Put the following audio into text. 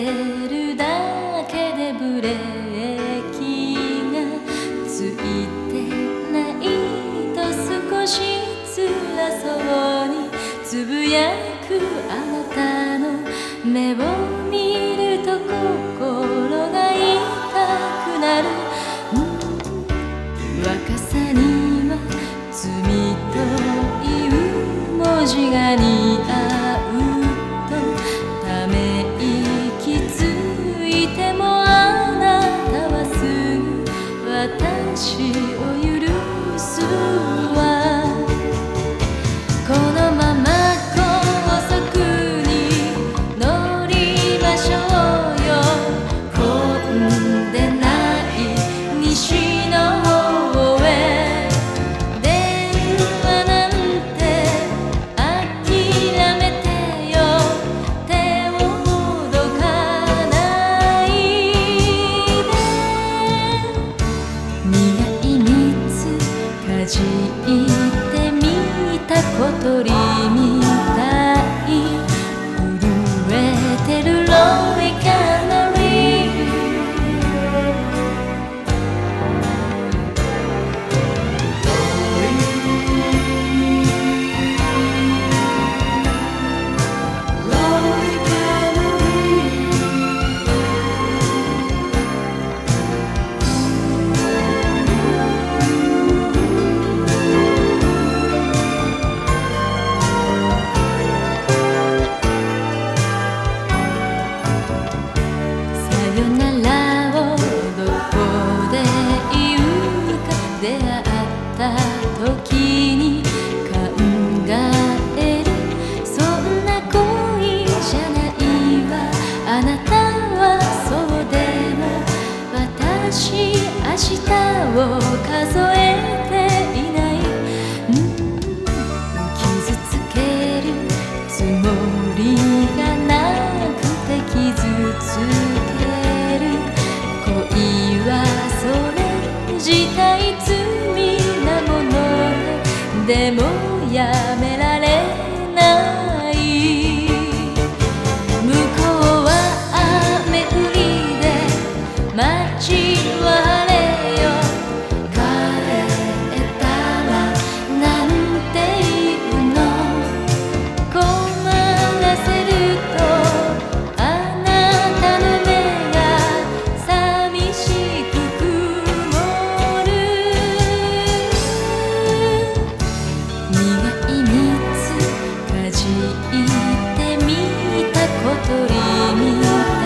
るだけでブレーキがついてないと少し辛そうにつぶやくあなたの目を見ると心が痛くなる、う、若さには罪という文字が似合う。みった時にってみた小鳥み